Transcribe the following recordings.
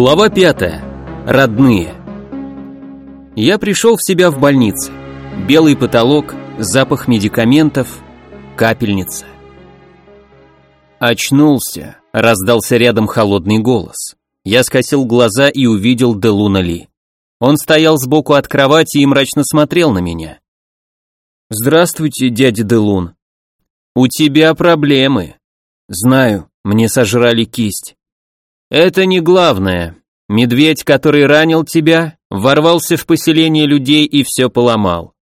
Глава пятая. Родные. Я пришел в себя в больнице. Белый потолок, запах медикаментов, капельница. Очнулся, раздался рядом холодный голос. Я скосил глаза и увидел Делуна Ли. Он стоял сбоку от кровати и мрачно смотрел на меня. «Здравствуйте, дядя Делун. У тебя проблемы. Знаю, мне сожрали кисть. Это не главное. Медведь, который ранил тебя, ворвался в поселение людей и все поломал.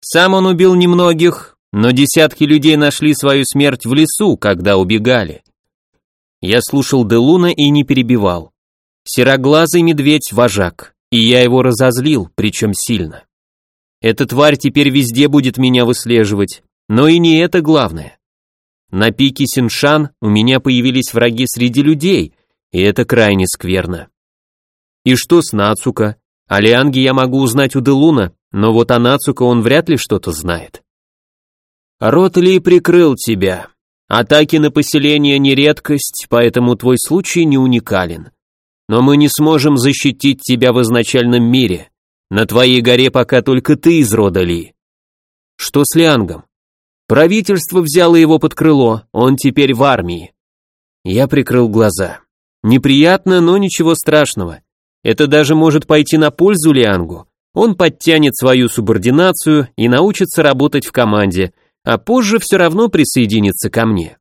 Сам он убил немногих, но десятки людей нашли свою смерть в лесу, когда убегали. Я слушал Делуна и не перебивал. Сероглазый медведь – вожак, и я его разозлил, причем сильно. Эта тварь теперь везде будет меня выслеживать, но и не это главное. На пике Синшан у меня появились враги среди людей – и это крайне скверно. И что с Нацука? О Лианге я могу узнать у Делуна, но вот о Нацука он вряд ли что-то знает. Рот Ли прикрыл тебя. Атаки на поселение не редкость, поэтому твой случай не уникален. Но мы не сможем защитить тебя в изначальном мире. На твоей горе пока только ты из рода Ли. Что с Лиангом? Правительство взяло его под крыло, он теперь в армии. Я прикрыл глаза. Неприятно, но ничего страшного. Это даже может пойти на пользу Лиангу. Он подтянет свою субординацию и научится работать в команде, а позже все равно присоединится ко мне.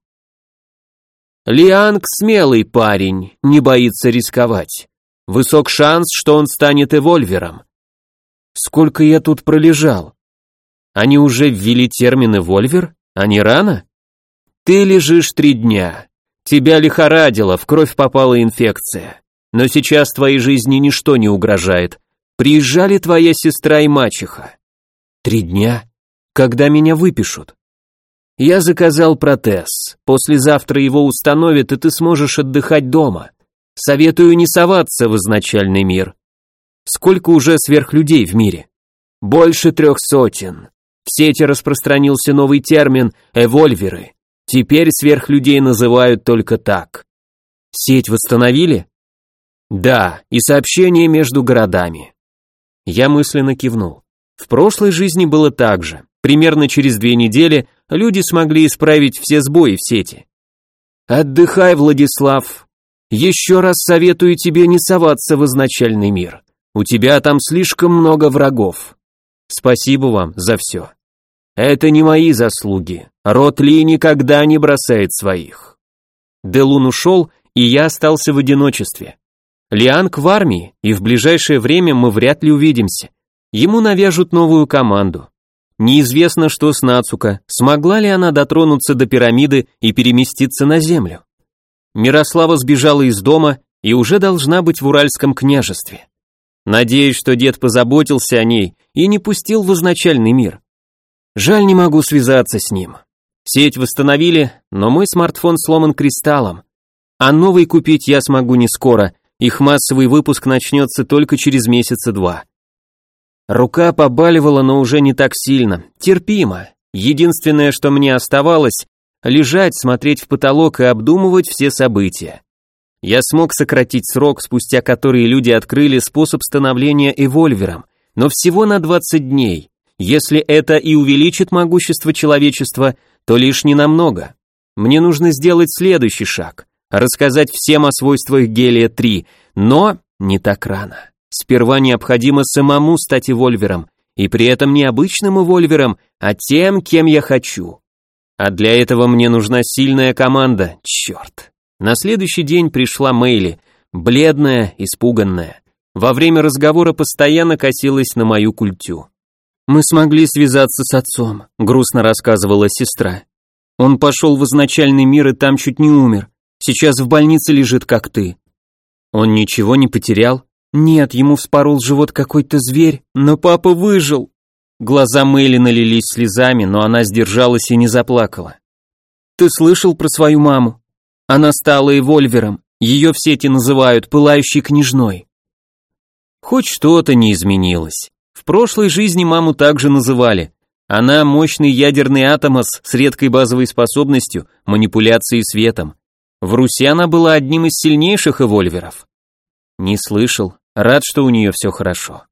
Лианг смелый парень, не боится рисковать. Высок шанс, что он станет эвольвером. Сколько я тут пролежал? Они уже ввели термин эвольвер? А не рано? Ты лежишь три дня. Тебя лихорадило, в кровь попала инфекция. Но сейчас твоей жизни ничто не угрожает. Приезжали твоя сестра и мачеха. Три дня? Когда меня выпишут? Я заказал протез. Послезавтра его установят, и ты сможешь отдыхать дома. Советую не соваться в изначальный мир. Сколько уже сверхлюдей в мире? Больше трех сотен. В сети распространился новый термин «эвольверы». Теперь сверхлюдей называют только так. Сеть восстановили? Да, и сообщение между городами. Я мысленно кивнул. В прошлой жизни было так же. Примерно через две недели люди смогли исправить все сбои в сети. Отдыхай, Владислав. Еще раз советую тебе не соваться в изначальный мир. У тебя там слишком много врагов. Спасибо вам за все. Это не мои заслуги. Рот Ли никогда не бросает своих. Делун ушел, и я остался в одиночестве. Лианг в армии, и в ближайшее время мы вряд ли увидимся. Ему навяжут новую команду. Неизвестно, что с Нацука, смогла ли она дотронуться до пирамиды и переместиться на землю. Мирослава сбежала из дома и уже должна быть в Уральском княжестве. Надеюсь, что дед позаботился о ней и не пустил в изначальный мир. Жаль, не могу связаться с ним. Сеть восстановили, но мой смартфон сломан кристаллом. А новый купить я смогу не скоро, их массовый выпуск начнется только через месяца два. Рука побаливала, но уже не так сильно, терпимо. Единственное, что мне оставалось, лежать, смотреть в потолок и обдумывать все события. Я смог сократить срок, спустя который люди открыли способ становления эвольвером, но всего на 20 дней. Если это и увеличит могущество человечества, то лишь ненамного. Мне нужно сделать следующий шаг, рассказать всем о свойствах гелия-3, но не так рано. Сперва необходимо самому стать эвольвером, и при этом не обычным эвольвером, а тем, кем я хочу. А для этого мне нужна сильная команда, черт. На следующий день пришла Мэйли, бледная, испуганная. Во время разговора постоянно косилась на мою культю. «Мы смогли связаться с отцом», — грустно рассказывала сестра. «Он пошел в изначальный мир и там чуть не умер. Сейчас в больнице лежит, как ты». «Он ничего не потерял?» «Нет, ему вспорол живот какой-то зверь, но папа выжил». Глаза Мэйли налились слезами, но она сдержалась и не заплакала. «Ты слышал про свою маму? Она стала эвольвером, ее в сети называют пылающей княжной». Хоть что-то не изменилось. В прошлой жизни маму также называли. Она мощный ядерный атомос с редкой базовой способностью манипуляции светом. В Руси она была одним из сильнейших эвольверов. Не слышал. Рад, что у нее все хорошо.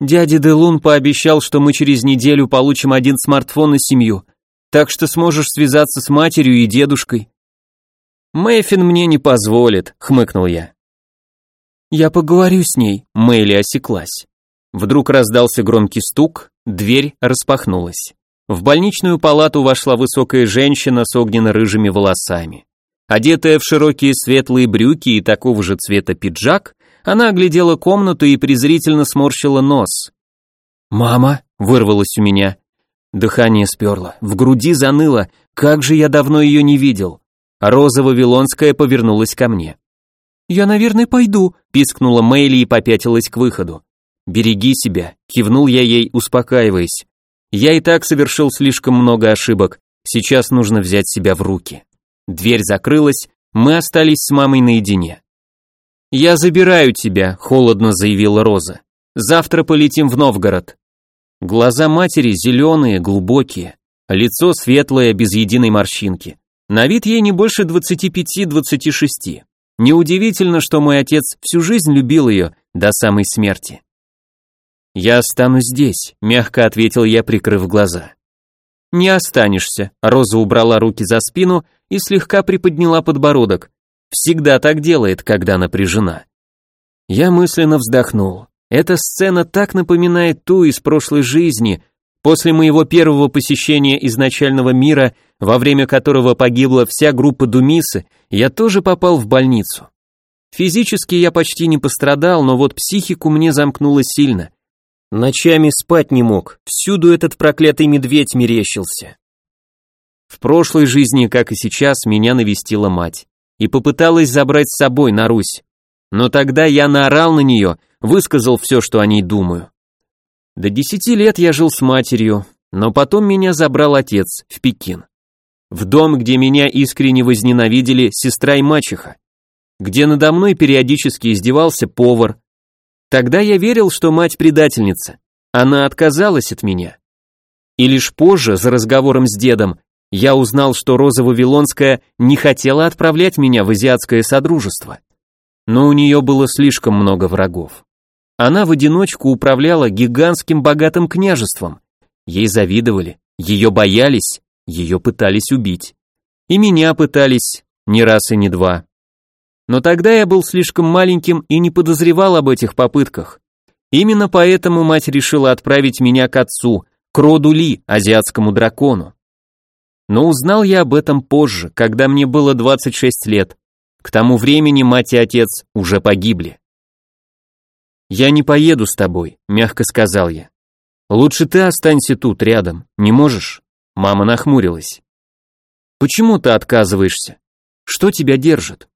Дядя Делун пообещал, что мы через неделю получим один смартфон на семью, так что сможешь связаться с матерью и дедушкой. Мэйфин мне не позволит, хмыкнул я. Я поговорю с ней, Мэйли осеклась. Вдруг раздался громкий стук, дверь распахнулась. В больничную палату вошла высокая женщина с огненно-рыжими волосами. Одетая в широкие светлые брюки и такого же цвета пиджак, она оглядела комнату и презрительно сморщила нос. «Мама!» — вырвалось у меня. Дыхание сперло, в груди заныло, как же я давно ее не видел. Роза Вавилонская повернулась ко мне. «Я, наверное, пойду», — пискнула Мэйли и попятилась к выходу. «Береги себя», — кивнул я ей, успокаиваясь. «Я и так совершил слишком много ошибок, сейчас нужно взять себя в руки». Дверь закрылась, мы остались с мамой наедине. «Я забираю тебя», — холодно заявила Роза. «Завтра полетим в Новгород». Глаза матери зеленые, глубокие, лицо светлое, без единой морщинки. На вид ей не больше 25-26. Неудивительно, что мой отец всю жизнь любил ее до самой смерти. «Я останусь здесь», — мягко ответил я, прикрыв глаза. «Не останешься», — Роза убрала руки за спину и слегка приподняла подбородок. Всегда так делает, когда напряжена. Я мысленно вздохнул. Эта сцена так напоминает ту из прошлой жизни, после моего первого посещения изначального мира, во время которого погибла вся группа Думисы, я тоже попал в больницу. Физически я почти не пострадал, но вот психику мне замкнуло сильно. Ночами спать не мог, всюду этот проклятый медведь мерещился. В прошлой жизни, как и сейчас, меня навестила мать и попыталась забрать с собой на Русь. Но тогда я наорал на нее, высказал все, что о ней думаю. До десяти лет я жил с матерью, но потом меня забрал отец в Пекин. В дом, где меня искренне возненавидели сестра и мачеха, где надо мной периодически издевался повар. Тогда я верил, что мать предательница. Она отказалась от меня. И лишь позже, за разговором с дедом, я узнал, что Роза Вавилонская не хотела отправлять меня в азиатское содружество. Но у нее было слишком много врагов. Она в одиночку управляла гигантским богатым княжеством. Ей завидовали, ее боялись, ее пытались убить. И меня пытались, не раз и не два. Но тогда я был слишком маленьким и не подозревал об этих попытках. Именно поэтому мать решила отправить меня к отцу, к роду Ли, азиатскому дракону. Но узнал я об этом позже, когда мне было 26 лет. К тому времени мать и отец уже погибли. «Я не поеду с тобой», — мягко сказал я. «Лучше ты останься тут, рядом, не можешь?» Мама нахмурилась. «Почему ты отказываешься? Что тебя держит?»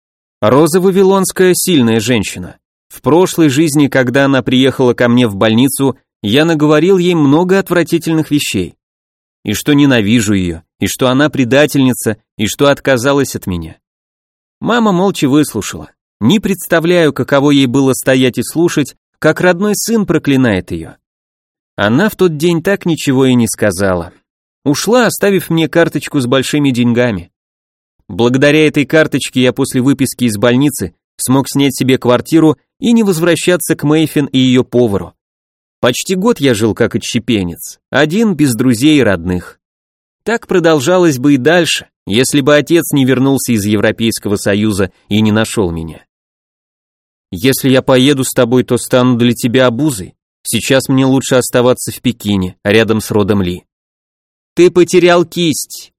Роза Вавилонская сильная женщина. В прошлой жизни, когда она приехала ко мне в больницу, я наговорил ей много отвратительных вещей и что ненавижу ее, и что она предательница, и что отказалась от меня. Мама молча выслушала. Не представляю, каково ей было стоять и слушать, как родной сын проклинает ее. Она в тот день так ничего и не сказала. Ушла, оставив мне карточку с большими деньгами. Благодаря этой карточке я после выписки из больницы смог снять себе квартиру и не возвращаться к Мэйфин и ее повару. Почти год я жил как отщепенец, один, без друзей и родных. Так продолжалось бы и дальше, если бы отец не вернулся из Европейского Союза и не нашел меня. Если я поеду с тобой, то стану для тебя обузой. Сейчас мне лучше оставаться в Пекине, рядом с родом Ли. Ты потерял кисть.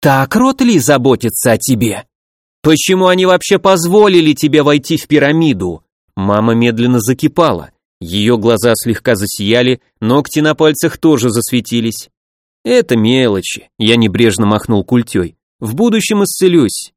Так род Ли заботится о тебе. Почему они вообще позволили тебе войти в пирамиду? Мама медленно закипала. Ее глаза слегка засияли, ногти на пальцах тоже засветились. Это мелочи, я небрежно махнул культей. В будущем исцелюсь.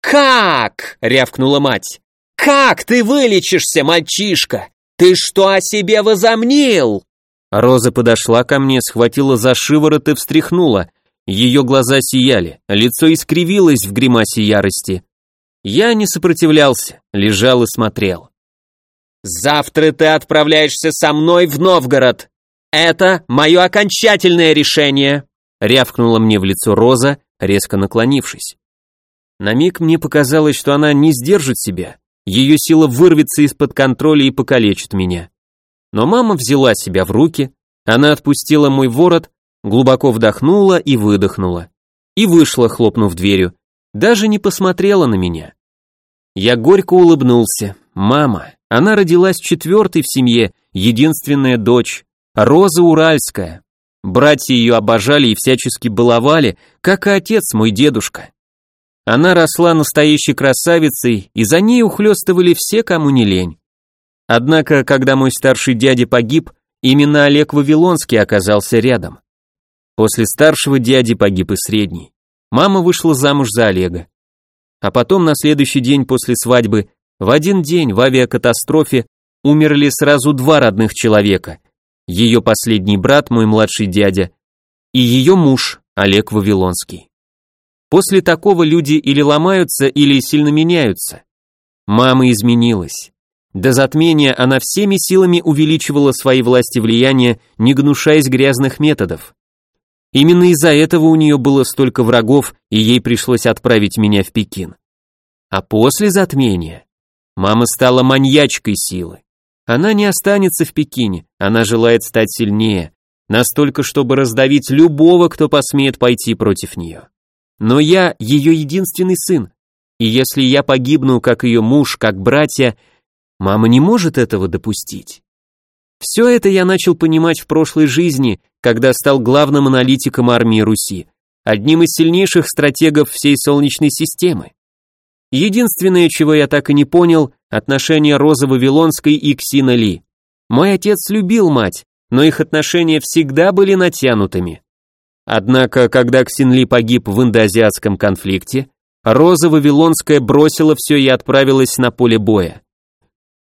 Как? рявкнула мать. Как ты вылечишься, мальчишка? Ты что о себе возомнил? Роза подошла ко мне, схватила за шиворот и встряхнула. Ее глаза сияли, лицо искривилось в гримасе ярости. Я не сопротивлялся, лежал и смотрел. Завтра ты отправляешься со мной в Новгород. Это мое окончательное решение, рявкнула мне в лицо Роза, резко наклонившись. На миг мне показалось, что она не сдержит себя, ее сила вырвется из-под контроля и покалечит меня. Но мама взяла себя в руки, она отпустила мой ворот, глубоко вдохнула и выдохнула. И вышла, хлопнув дверью, даже не посмотрела на меня. Я горько улыбнулся. Мама, она родилась четвертой в семье, единственная дочь, Роза Уральская. Братья ее обожали и всячески баловали, как и отец мой дедушка. Она росла настоящей красавицей, и за ней ухлёстывали все, кому не лень. Однако, когда мой старший дядя погиб, именно Олег Вавилонский оказался рядом. После старшего дяди погиб и средний. Мама вышла замуж за Олега. А потом на следующий день после свадьбы, в один день в авиакатастрофе, умерли сразу два родных человека. Ее последний брат, мой младший дядя, и ее муж, Олег Вавилонский. После такого люди или ломаются, или сильно меняются. Мама изменилась. До затмения она всеми силами увеличивала свои власти влияния, не гнушаясь грязных методов. Именно из-за этого у нее было столько врагов, и ей пришлось отправить меня в Пекин. А после затмения мама стала маньячкой силы. Она не останется в Пекине, она желает стать сильнее, настолько, чтобы раздавить любого, кто посмеет пойти против нее. Но я ее единственный сын, и если я погибну, как ее муж, как братья, мама не может этого допустить. Все это я начал понимать в прошлой жизни, когда стал главным аналитиком армии Руси, одним из сильнейших стратегов всей Солнечной системы. Единственное, чего я так и не понял, отношения Розы Вавилонской и Ксина Ли. Мой отец любил мать, но их отношения всегда были натянутыми. Однако, когда Ксинли погиб в индоазиатском конфликте, Роза Вавилонская бросила все и отправилась на поле боя.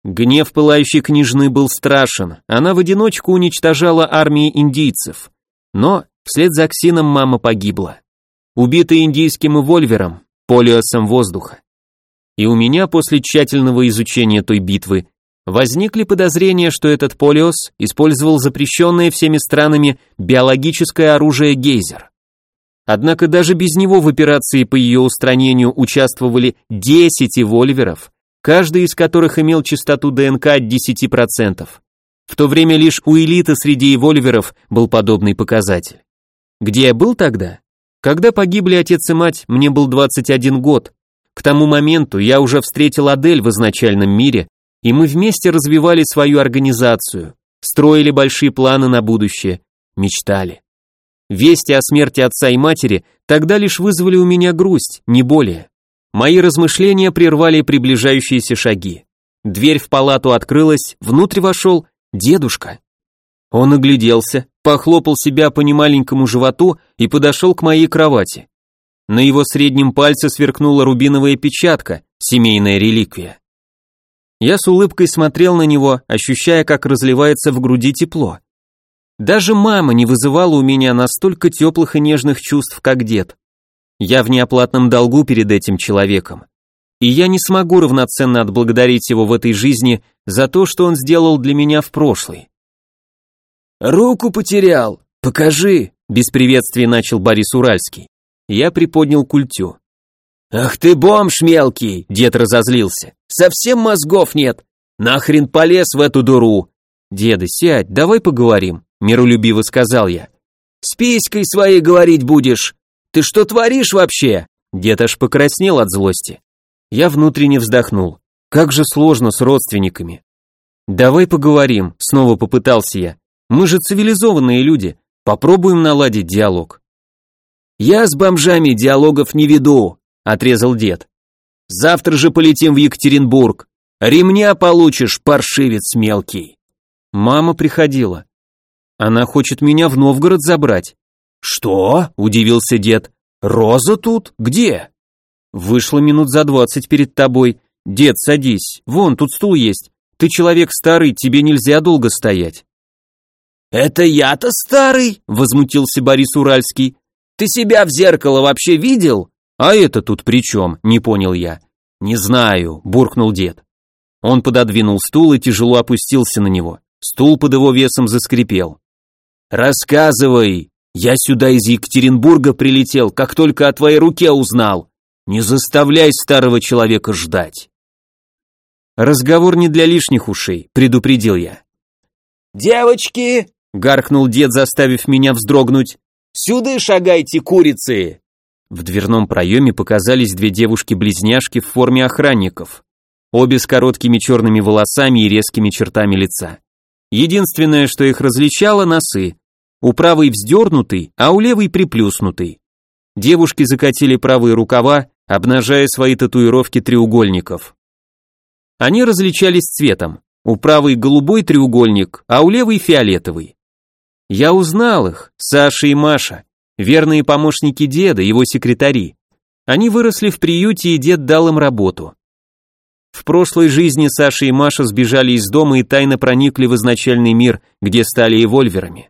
Гнев пылающей княжны был страшен, она в одиночку уничтожала армии индийцев. Но вслед за Ксином мама погибла. Убитая индийским эвольвером, полиосом воздуха. И у меня после тщательного изучения той битвы Возникли подозрения, что этот Полиос использовал запрещенное всеми странами биологическое оружие Гейзер. Однако даже без него в операции по ее устранению участвовали 10 эвольверов, каждый из которых имел частоту ДНК от 10%. В то время лишь у элиты среди эвольверов был подобный показатель. Где я был тогда? Когда погибли отец и мать, мне был 21 год. К тому моменту я уже встретил Адель в изначальном мире и мы вместе развивали свою организацию, строили большие планы на будущее, мечтали. Вести о смерти отца и матери тогда лишь вызвали у меня грусть, не более. Мои размышления прервали приближающиеся шаги. Дверь в палату открылась, внутрь вошел дедушка. Он огляделся, похлопал себя по немаленькому животу и подошел к моей кровати. На его среднем пальце сверкнула рубиновая печатка, семейная реликвия. Я с улыбкой смотрел на него, ощущая, как разливается в груди тепло. Даже мама не вызывала у меня настолько теплых и нежных чувств, как дед. Я в неоплатном долгу перед этим человеком. И я не смогу равноценно отблагодарить его в этой жизни за то, что он сделал для меня в прошлой. «Руку потерял! Покажи!» Без приветствия начал Борис Уральский. Я приподнял культю. «Ах ты бомж мелкий!» — дед разозлился. «Совсем мозгов нет! Нахрен полез в эту дуру!» «Деда, сядь, давай поговорим», — миролюбиво сказал я. «С писькой своей говорить будешь! Ты что творишь вообще?» Дед аж покраснел от злости. Я внутренне вздохнул. Как же сложно с родственниками. «Давай поговорим», — снова попытался я. «Мы же цивилизованные люди. Попробуем наладить диалог». «Я с бомжами диалогов не веду», отрезал дед. Завтра же полетим в Екатеринбург. Ремня получишь, паршивец мелкий. Мама приходила. Она хочет меня в Новгород забрать. Что? удивился дед. Роза тут? Где? Вышла минут за двадцать перед тобой. Дед, садись. Вон, тут стул есть. Ты человек старый, тебе нельзя долго стоять. Это я-то старый? возмутился Борис Уральский. Ты себя в зеркало вообще видел? «А это тут при чем?» – не понял я. «Не знаю», – буркнул дед. Он пододвинул стул и тяжело опустился на него. Стул под его весом заскрипел. «Рассказывай! Я сюда из Екатеринбурга прилетел, как только о твоей руке узнал. Не заставляй старого человека ждать!» Разговор не для лишних ушей, предупредил я. «Девочки!» — гаркнул дед, заставив меня вздрогнуть. «Сюда шагайте, курицы!» В дверном проеме показались две девушки-близняшки в форме охранников. Обе с короткими черными волосами и резкими чертами лица. Единственное, что их различало, носы. У правой вздернутый, а у левой приплюснутый. Девушки закатили правые рукава, обнажая свои татуировки треугольников. Они различались цветом. У правой голубой треугольник, а у левой фиолетовый. Я узнал их, Саша и Маша, верные помощники деда, его секретари. Они выросли в приюте, и дед дал им работу. В прошлой жизни Саша и Маша сбежали из дома и тайно проникли в изначальный мир, где стали эвольверами.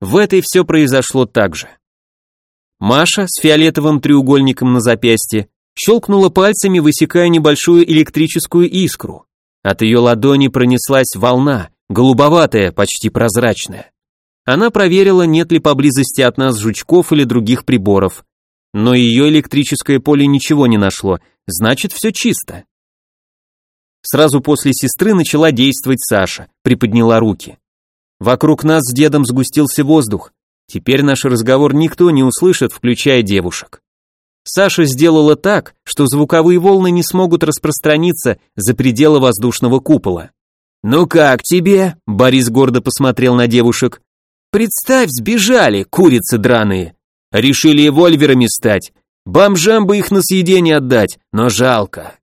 В этой все произошло так же. Маша с фиолетовым треугольником на запястье щелкнула пальцами, высекая небольшую электрическую искру. От ее ладони пронеслась волна, голубоватая, почти прозрачная. Она проверила, нет ли поблизости от нас жучков или других приборов. Но ее электрическое поле ничего не нашло, значит все чисто. Сразу после сестры начала действовать Саша, приподняла руки. Вокруг нас с дедом сгустился воздух. Теперь наш разговор никто не услышит, включая девушек. Саша сделала так, что звуковые волны не смогут распространиться за пределы воздушного купола. «Ну как тебе?» – Борис гордо посмотрел на девушек. «Представь, сбежали, курицы драные. Решили эвольверами стать. Бомжам бы их на съедение отдать, но жалко».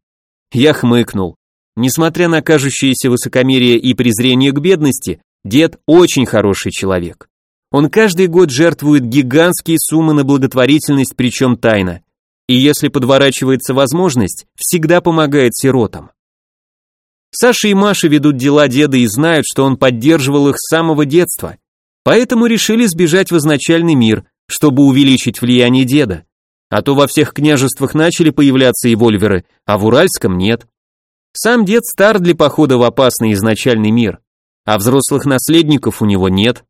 Я хмыкнул. Несмотря на кажущееся высокомерие и презрение к бедности, дед очень хороший человек. Он каждый год жертвует гигантские суммы на благотворительность, причем тайно и если подворачивается возможность, всегда помогает сиротам. Саша и Маша ведут дела деда и знают, что он поддерживал их с самого детства, поэтому решили сбежать в изначальный мир, чтобы увеличить влияние деда. А то во всех княжествах начали появляться и вольверы, а в Уральском нет. Сам дед стар для похода в опасный изначальный мир, а взрослых наследников у него нет.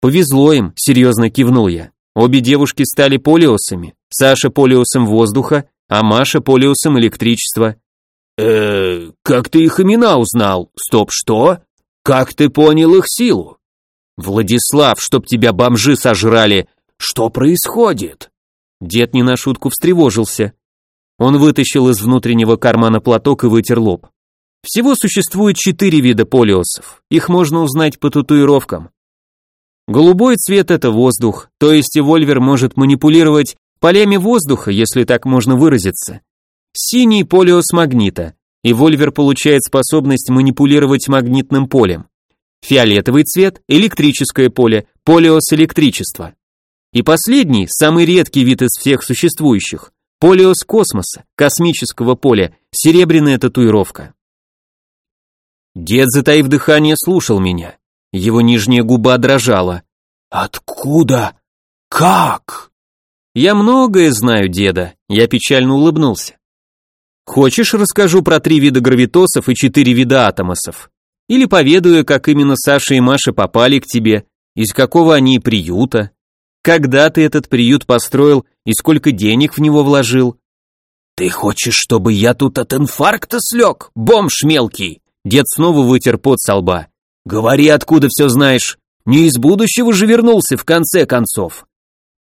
Повезло им, серьезно кивнул я. Обе девушки стали полиосами. Саша полиусом воздуха, а Маша полиусом электричества. э как ты их имена узнал? Стоп, что? Как ты понял их силу? Владислав, чтоб тебя бомжи сожрали, что происходит? Дед не на шутку встревожился. Он вытащил из внутреннего кармана платок и вытер лоб. Всего существует четыре вида полиосов. Их можно узнать по татуировкам. Голубой цвет это воздух, то есть эвольвер может манипулировать полями воздуха, если так можно выразиться. Синий полиос магнита. И Вольвер получает способность манипулировать магнитным полем. Фиолетовый цвет – электрическое поле, полиос электричества. И последний, самый редкий вид из всех существующих – полиос космоса, космического поля, серебряная татуировка. Дед, затаив дыхание, слушал меня. Его нижняя губа дрожала. «Откуда? Как?» Я многое знаю, деда, я печально улыбнулся. Хочешь, расскажу про три вида гравитосов и четыре вида атомосов? Или поведаю, как именно Саша и Маша попали к тебе, из какого они приюта? Когда ты этот приют построил и сколько денег в него вложил? Ты хочешь, чтобы я тут от инфаркта слег, бомж мелкий? Дед снова вытер пот со лба. Говори, откуда все знаешь. Не из будущего же вернулся в конце концов.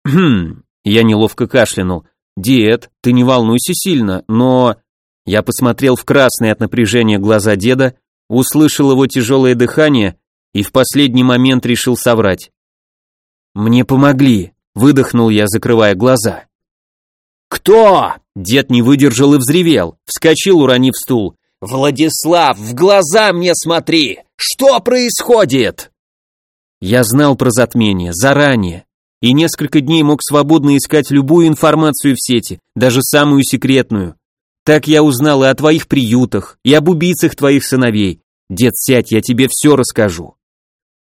Хм, я неловко кашлянул. «Дед, ты не волнуйся сильно, но...» Я посмотрел в красные от напряжения глаза деда, услышал его тяжелое дыхание и в последний момент решил соврать. «Мне помогли», — выдохнул я, закрывая глаза. «Кто?» — дед не выдержал и взревел, вскочил, уронив стул. «Владислав, в глаза мне смотри! Что происходит?» Я знал про затмение заранее, и несколько дней мог свободно искать любую информацию в сети, даже самую секретную. Так я узнал и о твоих приютах, и об убийцах твоих сыновей. Дед, сядь, я тебе все расскажу.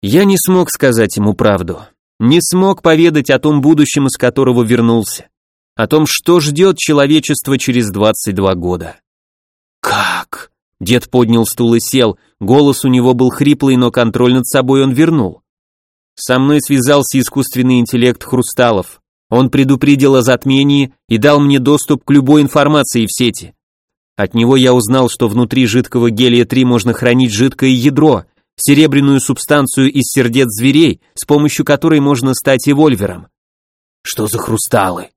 Я не смог сказать ему правду. Не смог поведать о том будущем, из которого вернулся. О том, что ждет человечество через 22 года. Как? Дед поднял стул и сел, голос у него был хриплый, но контроль над собой он вернул. Со мной связался искусственный интеллект Хрусталов. Он предупредил о затмении и дал мне доступ к любой информации в сети. От него я узнал, что внутри жидкого гелия-3 можно хранить жидкое ядро, серебряную субстанцию из сердец зверей, с помощью которой можно стать эвольвером. Что за хрусталы?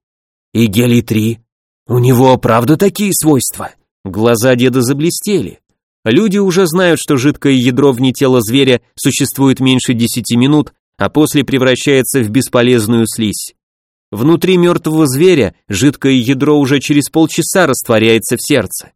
И гелий-3? У него правда такие свойства? Глаза деда заблестели. Люди уже знают, что жидкое ядро вне тела зверя существует меньше 10 минут, а после превращается в бесполезную слизь. Внутри мертвого зверя жидкое ядро уже через полчаса растворяется в сердце.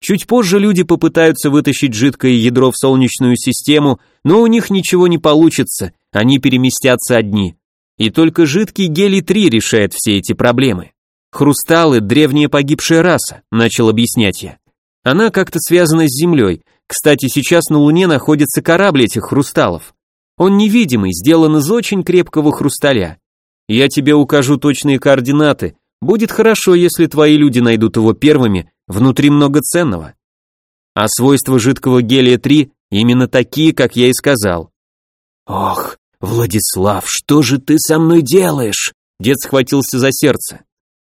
Чуть позже люди попытаются вытащить жидкое ядро в Солнечную систему, но у них ничего не получится, они переместятся одни. И только жидкий гелий-3 решает все эти проблемы. Хрусталы – древняя погибшая раса, начал объяснять я. Она как-то связана с Землей. Кстати, сейчас на Луне находится корабль этих хрусталов. Он невидимый, сделан из очень крепкого хрусталя. Я тебе укажу точные координаты. Будет хорошо, если твои люди найдут его первыми, внутри много ценного. А свойства жидкого гелия-3 именно такие, как я и сказал. Ох, Владислав, что же ты со мной делаешь? Дед схватился за сердце.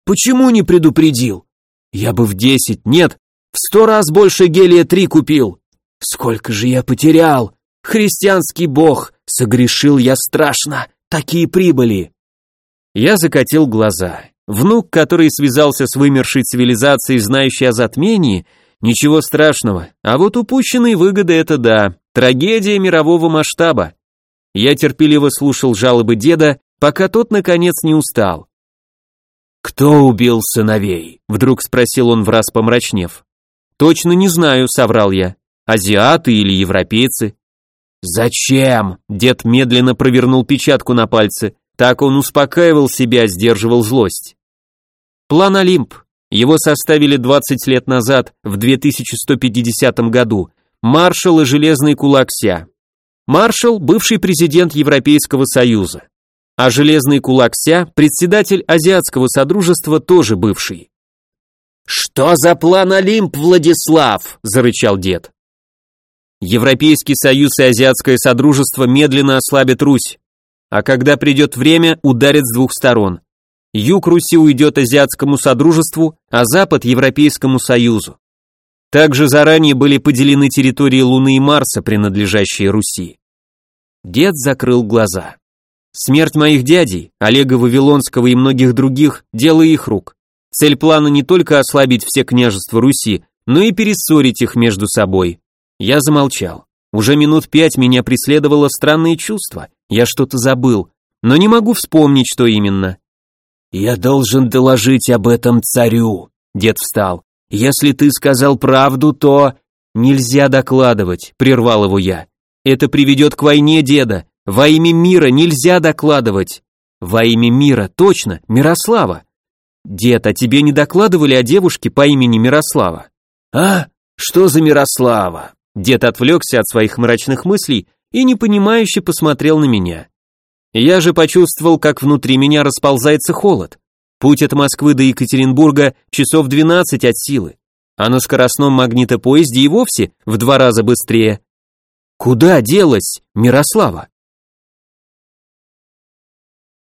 Почему не предупредил? Я бы в десять, нет, в сто раз больше гелия-3 купил. Сколько же я потерял? Христианский бог, согрешил я страшно. Такие прибыли. Я закатил глаза. Внук, который связался с вымершей цивилизацией, знающей о затмении, ничего страшного. А вот упущенные выгоды это да, трагедия мирового масштаба. Я терпеливо слушал жалобы деда, пока тот наконец не устал. «Кто убил сыновей?» — вдруг спросил он враз помрачнев. Точно не знаю, соврал я. Азиаты или европейцы? Зачем? Дед медленно провернул печатку на пальце. Так он успокаивал себя, сдерживал злость. План Олимп. Его составили 20 лет назад, в 2150 году. Маршал и Железный кулак Ся. Маршал – бывший президент Европейского Союза. А Железный кулак Ся – председатель Азиатского Содружества, тоже бывший. «Что за план Олимп, Владислав?» – зарычал дед. Европейский союз и Азиатское Содружество медленно ослабят Русь, а когда придет время, ударят с двух сторон. Юг Руси уйдет Азиатскому Содружеству, а Запад – Европейскому Союзу. Также заранее были поделены территории Луны и Марса, принадлежащие Руси. Дед закрыл глаза. Смерть моих дядей, Олега Вавилонского и многих других – дело их рук. Цель плана не только ослабить все княжества Руси, но и перессорить их между собой. Я замолчал. Уже минут пять меня преследовало странное чувство. Я что-то забыл, но не могу вспомнить, что именно. «Я должен доложить об этом царю», — дед встал. «Если ты сказал правду, то...» «Нельзя докладывать», — прервал его я. «Это приведет к войне, деда. Во имя мира нельзя докладывать». «Во имя мира, точно, Мирослава. «Дед, а тебе не докладывали о девушке по имени Мирослава?» «А? Что за Мирослава?» Дед отвлекся от своих мрачных мыслей и непонимающе посмотрел на меня. Я же почувствовал, как внутри меня расползается холод. Путь от Москвы до Екатеринбурга часов 12 от силы, а на скоростном магнитопоезде и вовсе в два раза быстрее. Куда делась Мирослава?